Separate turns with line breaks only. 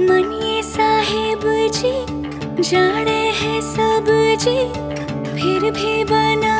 मनिए साहेब जी जाने हैं सब जी फिर भी बना